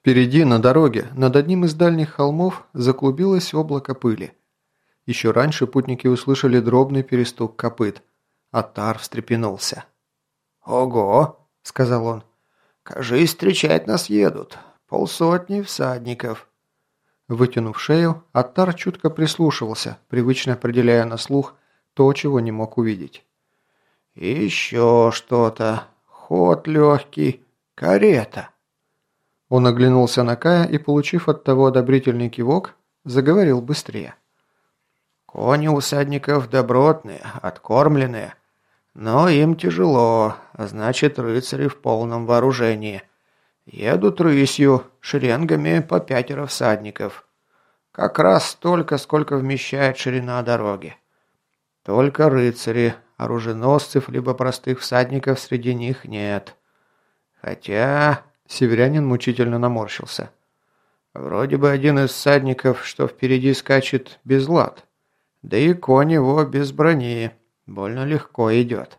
Впереди, на дороге, над одним из дальних холмов, заклубилось облако пыли. Еще раньше путники услышали дробный перестук копыт. Атар встрепенулся. «Ого!» – сказал он. «Кажись, встречать нас едут. Полсотни всадников». Вытянув шею, Аттар чутко прислушивался, привычно определяя на слух то, чего не мог увидеть. «Еще что-то. Ход легкий. Карета». Он оглянулся на Кая и, получив от того одобрительный кивок, заговорил быстрее. «Кони усадников добротные, откормленные, но им тяжело, значит, рыцари в полном вооружении. Едут рысью, шеренгами по пятеро всадников. Как раз столько, сколько вмещает ширина дороги. Только рыцари, оруженосцев либо простых всадников среди них нет. Хотя Северянин мучительно наморщился. Вроде бы один из всадников, что впереди скачет, без лад. Да и конь его без брони. Больно легко идет.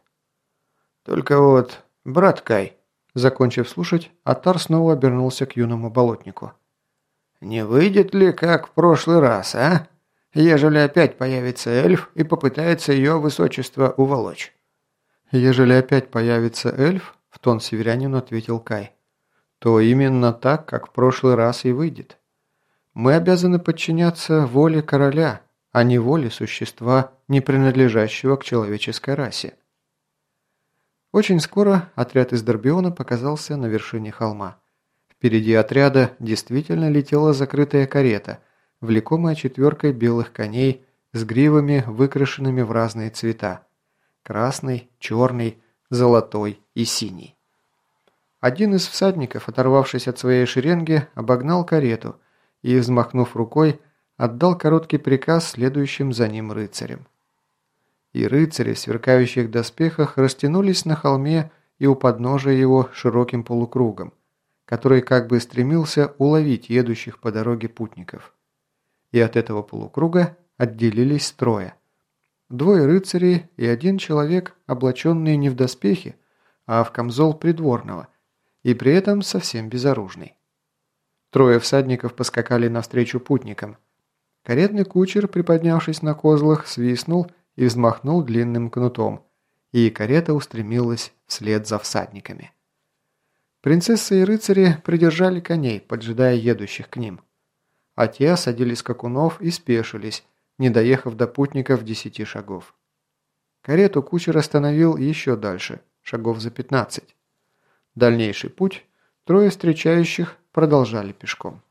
Только вот, брат Кай, закончив слушать, Атар снова обернулся к юному болотнику. «Не выйдет ли, как в прошлый раз, а? Ежели опять появится эльф и попытается ее высочество уволочь?» «Ежели опять появится эльф», — в тон северянину ответил Кай, то именно так, как в прошлый раз и выйдет. Мы обязаны подчиняться воле короля, а не воле существа, не принадлежащего к человеческой расе. Очень скоро отряд из Дорбиона показался на вершине холма. Впереди отряда действительно летела закрытая карета, влекомая четверкой белых коней с гривами, выкрашенными в разные цвета – красный, черный, золотой и синий. Один из всадников, оторвавшись от своей шеренги, обогнал карету и, взмахнув рукой, отдал короткий приказ следующим за ним рыцарям. И рыцари в сверкающих доспехах растянулись на холме и у подножия его широким полукругом, который как бы стремился уловить едущих по дороге путников. И от этого полукруга отделились трое. Двое рыцарей и один человек, облаченный не в доспехи, а в камзол придворного – и при этом совсем безоружный. Трое всадников поскакали навстречу путникам. Каретный кучер, приподнявшись на козлах, свистнул и взмахнул длинным кнутом, и карета устремилась вслед за всадниками. Принцесса и рыцари придержали коней, поджидая едущих к ним. А те осадили скакунов и спешились, не доехав до путников десяти шагов. Карету кучер остановил еще дальше, шагов за пятнадцать. Дальнейший путь трое встречающих продолжали пешком.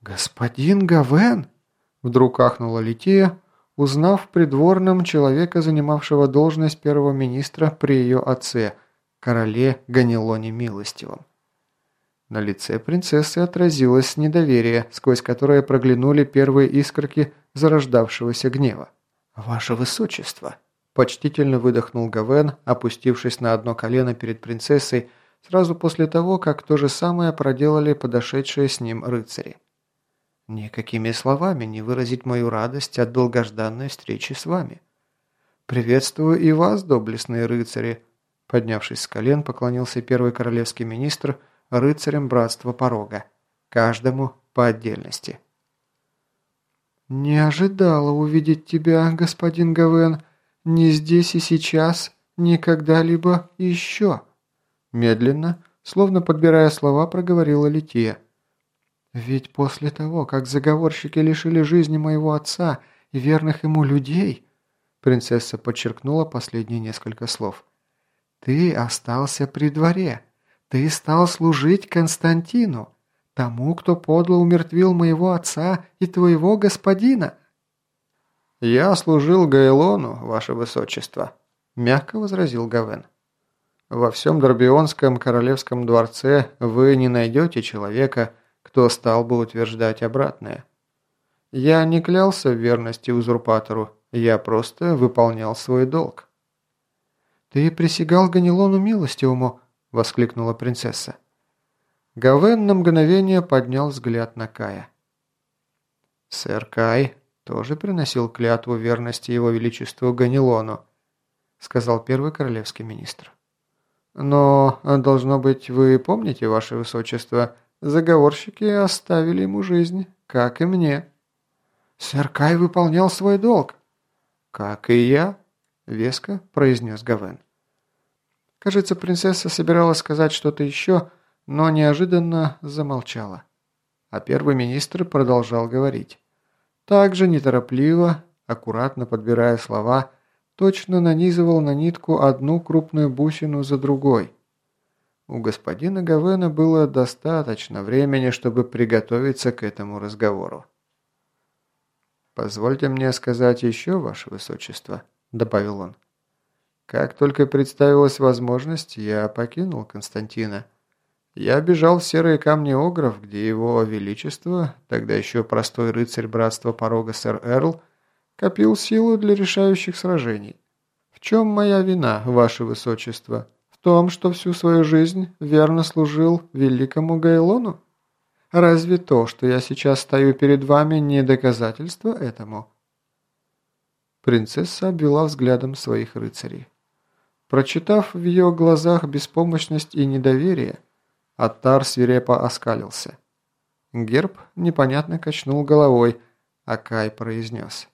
«Господин Гавен!» – вдруг ахнула Лития, узнав в придворном человека, занимавшего должность первого министра при ее отце, короле Ганилоне Милостивом. На лице принцессы отразилось недоверие, сквозь которое проглянули первые искорки зарождавшегося гнева. «Ваше Высочество!» Почтительно выдохнул Гавен, опустившись на одно колено перед принцессой, сразу после того, как то же самое проделали подошедшие с ним рыцари. «Никакими словами не выразить мою радость от долгожданной встречи с вами. Приветствую и вас, доблестные рыцари!» Поднявшись с колен, поклонился первый королевский министр рыцарям Братства Порога, каждому по отдельности. «Не ожидала увидеть тебя, господин Гавен», не здесь и сейчас, ни когда-либо еще!» Медленно, словно подбирая слова, проговорила Лития. «Ведь после того, как заговорщики лишили жизни моего отца и верных ему людей...» Принцесса подчеркнула последние несколько слов. «Ты остался при дворе. Ты стал служить Константину, тому, кто подло умертвил моего отца и твоего господина. «Я служил Гайлону, ваше высочество», – мягко возразил Гавен. «Во всем Дорбионском королевском дворце вы не найдете человека, кто стал бы утверждать обратное. Я не клялся в верности узурпатору, я просто выполнял свой долг». «Ты присягал Ганилону милостивому», – воскликнула принцесса. Гавен на мгновение поднял взгляд на Кая. «Сэр Кай, тоже приносил клятву верности его величеству Ганилону», сказал первый королевский министр. «Но, должно быть, вы помните, ваше высочество, Заговорщики оставили ему жизнь, как и мне». «Сэр Кай выполнял свой долг». «Как и я», — веско произнес Гавен. Кажется, принцесса собиралась сказать что-то еще, но неожиданно замолчала. А первый министр продолжал говорить. Также неторопливо, аккуратно подбирая слова, точно нанизывал на нитку одну крупную бусину за другой. У господина Гавена было достаточно времени, чтобы приготовиться к этому разговору. «Позвольте мне сказать еще, ваше высочество», – добавил он. «Как только представилась возможность, я покинул Константина. Я бежал в серые камни Огров, где его величество, тогда еще простой рыцарь братства порога сэр Эрл, копил силу для решающих сражений. В чем моя вина, ваше высочество? В том, что всю свою жизнь верно служил великому Гайлону?» Разве то, что я сейчас стою перед вами, не доказательство этому?» Принцесса обвела взглядом своих рыцарей. Прочитав в ее глазах беспомощность и недоверие, Аттар свирепо оскалился. Герб непонятно качнул головой, а Кай произнес.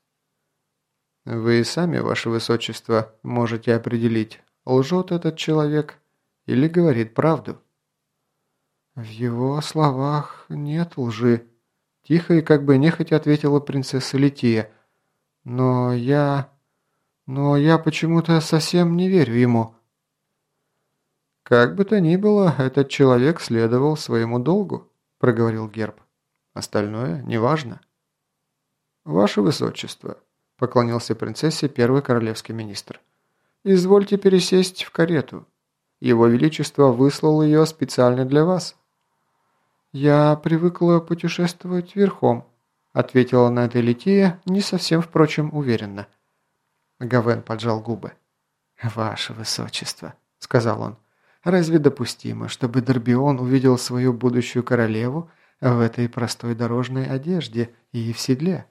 «Вы сами, ваше высочество, можете определить, лжет этот человек или говорит правду». «В его словах нет лжи», – тихо и как бы нехотя ответила принцесса Лития. «Но я... но я почему-то совсем не верю ему». «Как бы то ни было, этот человек следовал своему долгу», – проговорил Герб. «Остальное неважно». «Ваше Высочество», – поклонился принцессе первый королевский министр. «Извольте пересесть в карету. Его Величество выслал ее специально для вас». «Я привыкла путешествовать верхом», – ответила на это Лития, не совсем, впрочем, уверенно. Гавен поджал губы. «Ваше Высочество», – сказал он, – «разве допустимо, чтобы Дорбион увидел свою будущую королеву в этой простой дорожной одежде и в седле?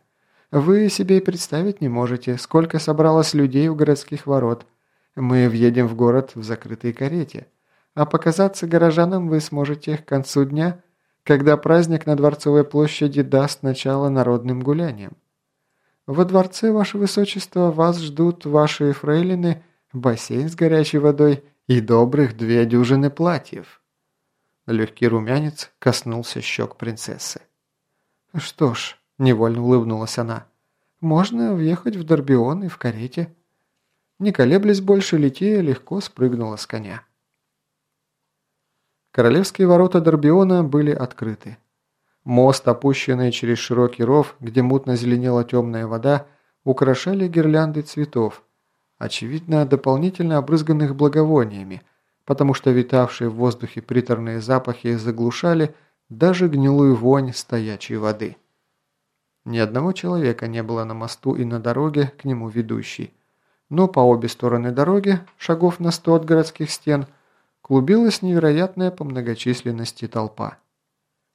Вы себе и представить не можете, сколько собралось людей у городских ворот. Мы въедем в город в закрытой карете, а показаться горожанам вы сможете к концу дня – когда праздник на Дворцовой площади даст начало народным гуляниям. Во дворце, Ваше Высочество, вас ждут ваши фрейлины, бассейн с горячей водой и добрых две дюжины платьев». Легкий румянец коснулся щек принцессы. «Что ж», – невольно улыбнулась она, – «можно въехать в Дорбион и в карете». Не колеблясь больше, Лития легко спрыгнула с коня. Королевские ворота Дорбиона были открыты. Мост, опущенный через широкий ров, где мутно зеленела темная вода, украшали гирлянды цветов, очевидно, дополнительно обрызганных благовониями, потому что витавшие в воздухе приторные запахи заглушали даже гнилую вонь стоячей воды. Ни одного человека не было на мосту и на дороге, к нему ведущей. Но по обе стороны дороги, шагов на сто от городских стен, клубилась невероятная по многочисленности толпа.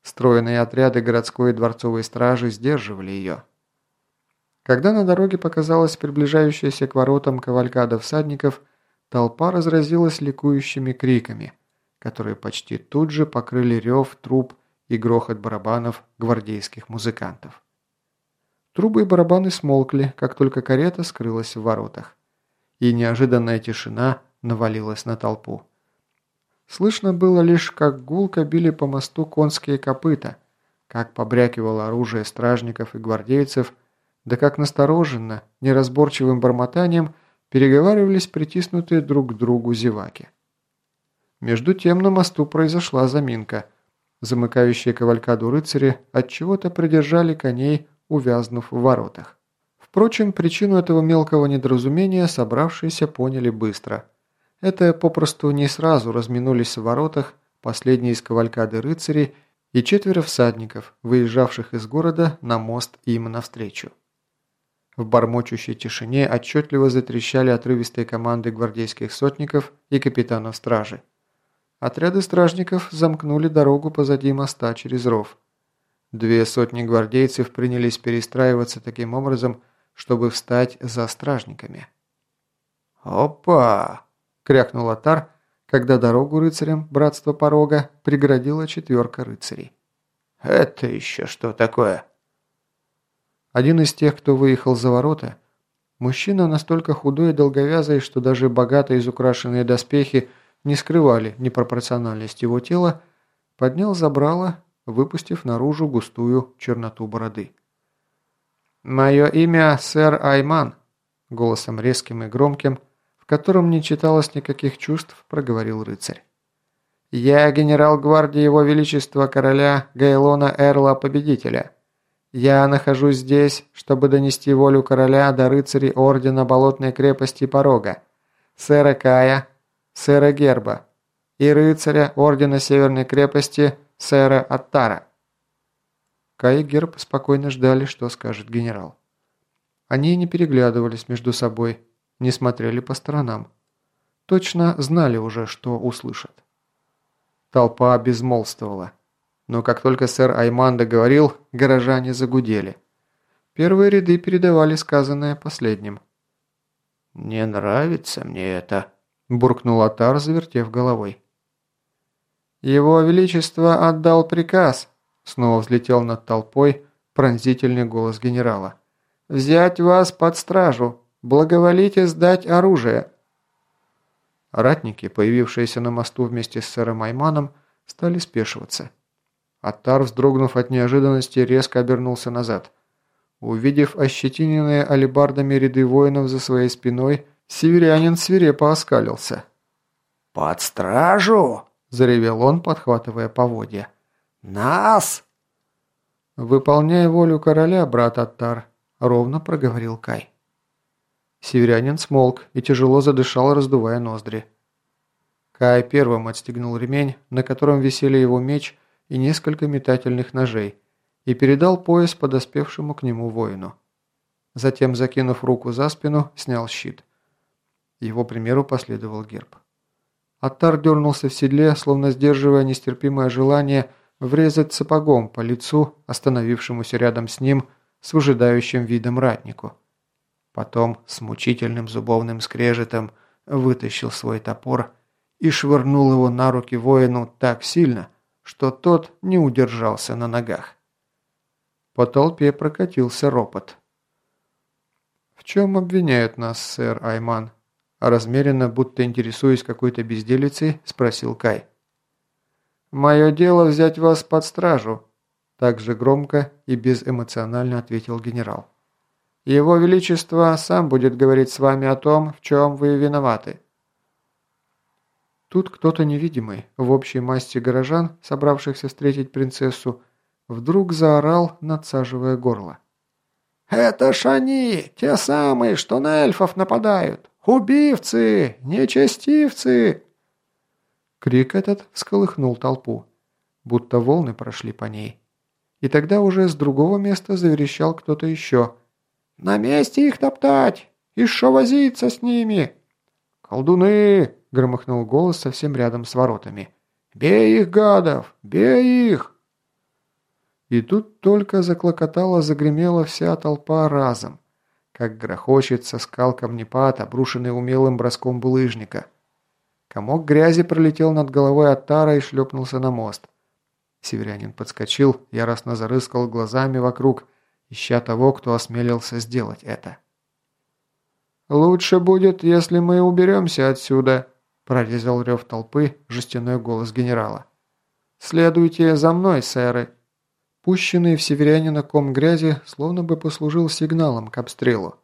Стройные отряды городской и дворцовой стражи сдерживали ее. Когда на дороге показалась приближающаяся к воротам кавалькада всадников, толпа разразилась ликующими криками, которые почти тут же покрыли рев, труп и грохот барабанов гвардейских музыкантов. Трубы и барабаны смолкли, как только карета скрылась в воротах. И неожиданная тишина навалилась на толпу. Слышно было лишь, как гулко били по мосту конские копыта, как побрякивало оружие стражников и гвардейцев, да как настороженно, неразборчивым бормотанием переговаривались притиснутые друг к другу зеваки. Между тем на мосту произошла заминка. Замыкающие кавалькаду рыцари отчего-то придержали коней, увязнув в воротах. Впрочем, причину этого мелкого недоразумения собравшиеся поняли быстро – это попросту не сразу разминулись в воротах последние из кавалькады рыцарей и четверо всадников, выезжавших из города на мост им навстречу. В бормочущей тишине отчетливо затрещали отрывистые команды гвардейских сотников и капитанов стражи. Отряды стражников замкнули дорогу позади моста через ров. Две сотни гвардейцев принялись перестраиваться таким образом, чтобы встать за стражниками. «Опа!» – крякнул Атар, когда дорогу рыцарям Братства Порога преградила четверка рыцарей. «Это еще что такое?» Один из тех, кто выехал за ворота, мужчина настолько худой и долговязый, что даже богато изукрашенные доспехи не скрывали непропорциональность его тела, поднял забрало, выпустив наружу густую черноту бороды. «Мое имя сэр Айман», – голосом резким и громким, в котором не читалось никаких чувств, проговорил рыцарь. «Я генерал гвардии Его Величества короля Гайлона Эрла Победителя. Я нахожусь здесь, чтобы донести волю короля до рыцарей Ордена Болотной крепости Порога, сэра Кая, сэра Герба и рыцаря Ордена Северной крепости сэра Аттара». Кай и Герб спокойно ждали, что скажет генерал. Они не переглядывались между собой, не смотрели по сторонам. Точно знали уже, что услышат. Толпа безмолвствовала. Но как только сэр Айман договорил, горожане загудели. Первые ряды передавали сказанное последним. «Не нравится мне это», – буркнул Атар, завертев головой. «Его Величество отдал приказ», Снова взлетел над толпой пронзительный голос генерала. «Взять вас под стражу! Благоволите сдать оружие!» Ратники, появившиеся на мосту вместе с сэром Айманом, стали спешиваться. Аттар, вздрогнув от неожиданности, резко обернулся назад. Увидев ощетиненные алебардами ряды воинов за своей спиной, северянин свирепо оскалился. «Под стражу!» – заревел он, подхватывая поводья. «Нас!» «Выполняй волю короля, брат Аттар», – ровно проговорил Кай. Северянин смолк и тяжело задышал, раздувая ноздри. Кай первым отстегнул ремень, на котором висели его меч и несколько метательных ножей, и передал пояс подоспевшему к нему воину. Затем, закинув руку за спину, снял щит. Его примеру последовал герб. Аттар дернулся в седле, словно сдерживая нестерпимое желание – врезать сапогом по лицу, остановившемуся рядом с ним, с выжидающим видом ратнику. Потом с мучительным зубовным скрежетом вытащил свой топор и швырнул его на руки воину так сильно, что тот не удержался на ногах. По толпе прокатился ропот. «В чем обвиняют нас, сэр Айман?» Размеренно, будто интересуясь какой-то безделицей, спросил Кай. «Мое дело взять вас под стражу», – также громко и безэмоционально ответил генерал. «Его Величество сам будет говорить с вами о том, в чем вы виноваты». Тут кто-то невидимый, в общей массе горожан, собравшихся встретить принцессу, вдруг заорал, надсаживая горло. «Это ж они, те самые, что на эльфов нападают! Убивцы! Нечестивцы!» Крик этот всколыхнул толпу, будто волны прошли по ней. И тогда уже с другого места заверещал кто-то еще. «На месте их топтать! И шо возиться с ними?» «Колдуны!» – громыхнул голос совсем рядом с воротами. «Бей их, гадов! Бей их!» И тут только заклокотала, загремела вся толпа разом, как грохочется скал камнепад, обрушенный умелым броском булыжника – Комок грязи пролетел над головой Аттара и шлепнулся на мост. Северянин подскочил, яростно зарыскал глазами вокруг, ища того, кто осмелился сделать это. «Лучше будет, если мы уберемся отсюда», – прорезал рев толпы жестяной голос генерала. «Следуйте за мной, сэры». Пущенный в северянина ком грязи словно бы послужил сигналом к обстрелу.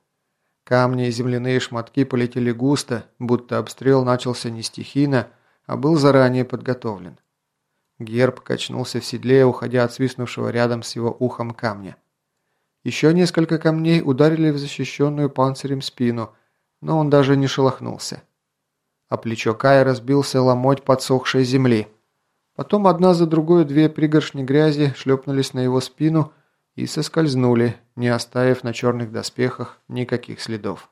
Камни и земляные шматки полетели густо, будто обстрел начался не стихийно, а был заранее подготовлен. Герб качнулся в седле, уходя от свистнувшего рядом с его ухом камня. Еще несколько камней ударили в защищенную панцирем спину, но он даже не шелохнулся. А плечо Кая разбился ломоть подсохшей земли. Потом одна за другой две пригоршни грязи шлепнулись на его спину – и соскользнули, не оставив на черных доспехах никаких следов.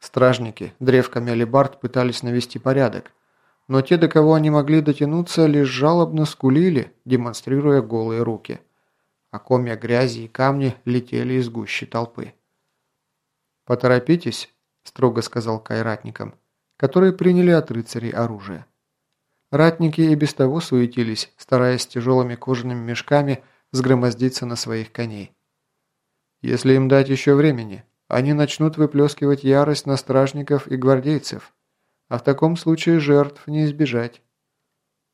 Стражники древками алибард пытались навести порядок, но те, до кого они могли дотянуться, лишь жалобно скулили, демонстрируя голые руки. А комья грязи и камни летели из гущи толпы. «Поторопитесь», – строго сказал кайратникам. Которые приняли от рыцарей оружие. Ратники и без того суетились, стараясь тяжелыми кожаными мешками сгромоздиться на своих коней. Если им дать еще времени, они начнут выплескивать ярость на стражников и гвардейцев, а в таком случае жертв не избежать.